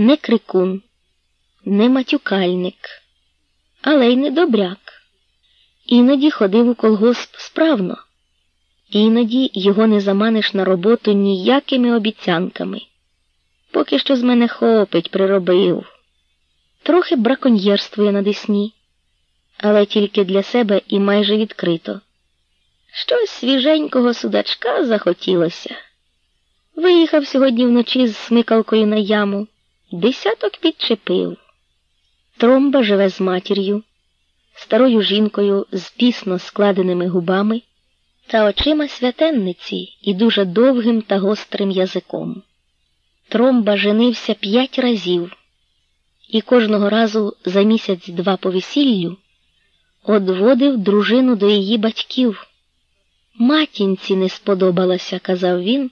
не крикун, не матюкальник, але й не добряк. Іноді ходив у колгосп справно, іноді його не заманиш на роботу ніякими обіцянками. Поки що з мене хопить, приробив. Трохи браконьєрствує на десні, але тільки для себе і майже відкрито. Щось свіженького судачка захотілося. Виїхав сьогодні вночі з смикалкою на яму, десяток підчепив. Тромба живе з матір'ю, старою жінкою з пісно складеними губами та очима святенниці і дуже довгим та гострим язиком. Тромба женився п'ять разів і кожного разу за місяць-два по весіллю одводив дружину до її батьків. Матінці не сподобалася, казав він,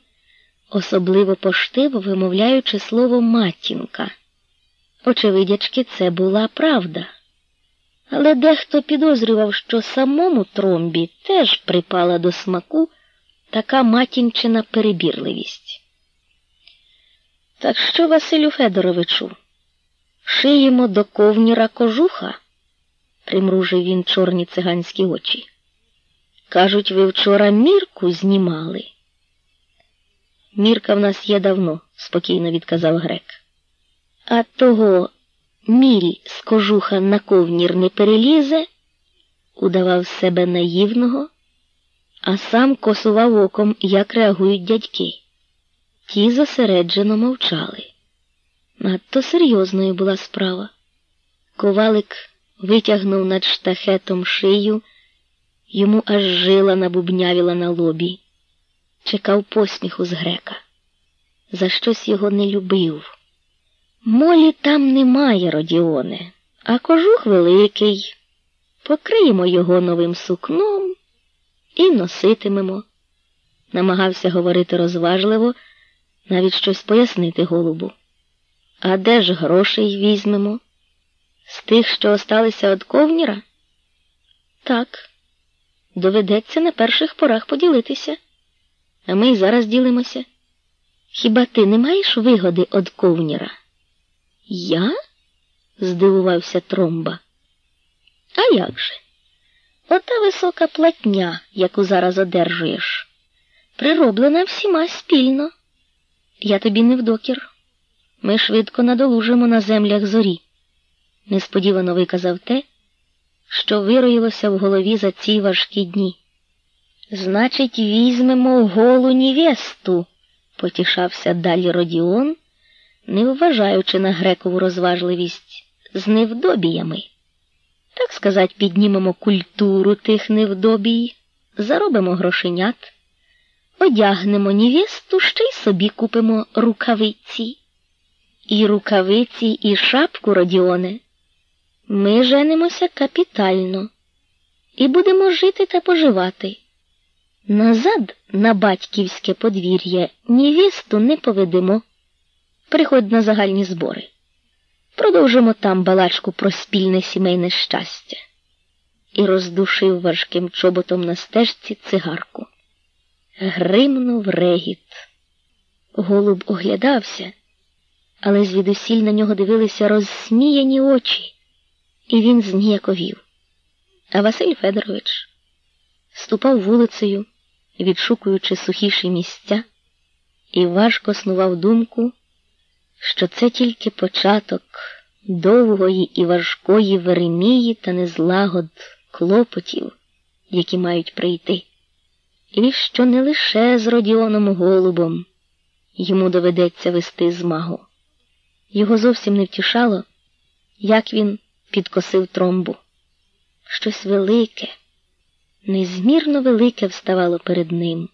особливо поштиво вимовляючи слово матінка. Очевидячки, це була правда. Але дехто підозрював, що самому тромбі теж припала до смаку така матінчина перебірливість. Так що, Василю Федоровичу, шиємо до ковніра кожуха? примружив він чорні циганські очі. Кажуть, ви вчора мірку знімали. Мірка в нас є давно, спокійно відказав грек. А того міль з кожуха на ковнір не перелізе, удавав себе наївного, а сам косував оком, як реагують дядьки. Ті зосереджено мовчали. Надто серйозною була справа. Ковалик витягнув над штахетом шию, йому аж жила набубнявіла на лобі, чекав посміху з грека. За щось його не любив. Молі там немає, Родіоне, а кожух великий. Покриємо його новим сукном і носитимемо. Намагався говорити розважливо, навіть щось пояснити голубу. А де ж грошей візьмемо? З тих, що осталися від ковніра? Так, доведеться на перших порах поділитися, а ми й зараз ділимося. Хіба ти не маєш вигоди від ковніра? Я? здивувався Тромба. А як же? Ота висока платня, яку зараз одержуєш, прироблена всіма спільно. Я тобі не вдокір. Ми швидко надолужимо на землях зорі. Несподівано виказав те, що вироїлося в голові за ці важкі дні. Значить, візьмемо голу нівесту, потішався далі Родіон не вважаючи на грекову розважливість з невдобіями. Так сказать, піднімемо культуру тих невдобій, заробимо грошенят, одягнемо невесту, ще й собі купимо рукавиці. І рукавиці, і шапку, Родіоне. Ми женимося капітально і будемо жити та поживати. Назад на батьківське подвір'я невесту не поведемо. Приходь на загальні збори. Продовжимо там балачку про спільне сімейне щастя. І роздушив важким чоботом на стежці цигарку. Гримнув регіт. Голуб оглядався, але звідусіль на нього дивилися розсміяні очі, і він зніяковів. А Василь Федорович ступав вулицею, відшукуючи сухіші місця, і важко снував думку що це тільки початок довгої і важкої веремії та незлагод клопотів, які мають прийти, і що не лише з Родіоном Голубом йому доведеться вести змагу. Його зовсім не втішало, як він підкосив тромбу. Щось велике, незмірно велике вставало перед ним,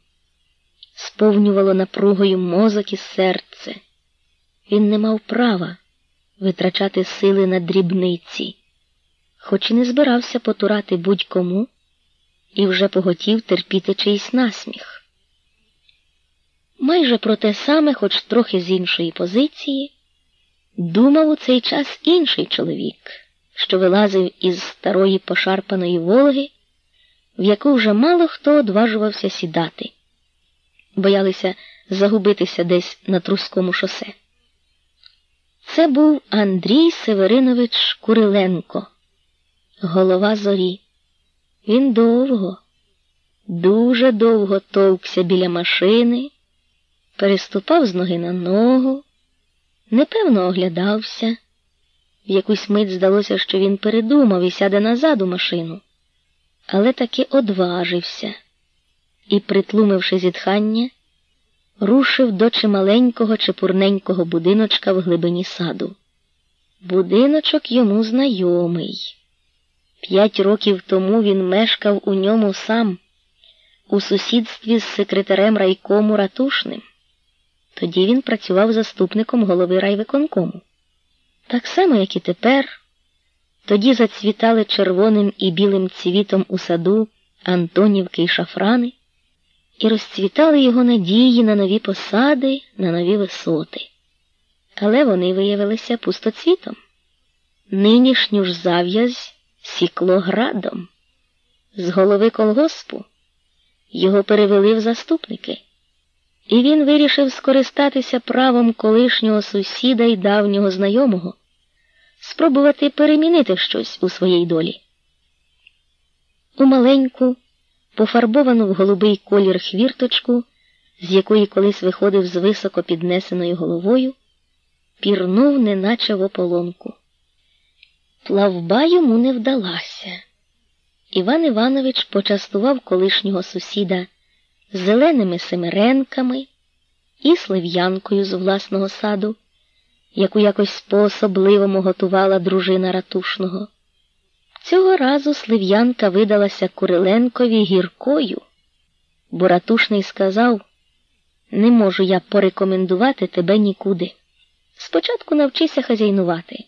сповнювало напругою мозок і серце. Він не мав права витрачати сили на дрібниці, хоч і не збирався потурати будь-кому і вже поготів терпіти чийсь насміх. Майже про те саме, хоч трохи з іншої позиції, думав у цей час інший чоловік, що вилазив із старої пошарпаної Волги, в яку вже мало хто одважувався сідати, боялися загубитися десь на трускому шосе. Це був Андрій Северинович Куриленко, голова зорі. Він довго, дуже довго товкся біля машини, переступав з ноги на ногу, непевно оглядався. В якусь мить здалося, що він передумав і сяде назад у машину, але таки одважився і, притлумивши зітхання, рушив до чималенького чепурненького будиночка в глибині саду. Будиночок йому знайомий. П'ять років тому він мешкав у ньому сам, у сусідстві з секретарем райкому ратушним. Тоді він працював заступником голови райвиконкому. Так само, як і тепер, тоді зацвітали червоним і білим цвітом у саду Антонівки й шафрани, і розцвітали його надії на нові посади, на нові висоти. Але вони виявилися пустоцвітом. Нинішню ж зав'язь сікло градом. З голови колгоспу його перевели в заступники, і він вирішив скористатися правом колишнього сусіда і давнього знайомого, спробувати перемінити щось у своїй долі. У маленьку, пофарбовану в голубий колір хвірточку, з якої колись виходив з високо піднесеною головою, пірнув, неначе в ополонку. Плавба йому не вдалася. Іван Іванович почастував колишнього сусіда зеленими семиренками і слив'янкою з власного саду, яку якось по особливому готувала дружина ратушного. Цього разу слив'янка видалася Куриленкові гіркою, бо ратушний сказав не можу я порекомендувати тебе нікуди. Спочатку навчися хазяйнувати.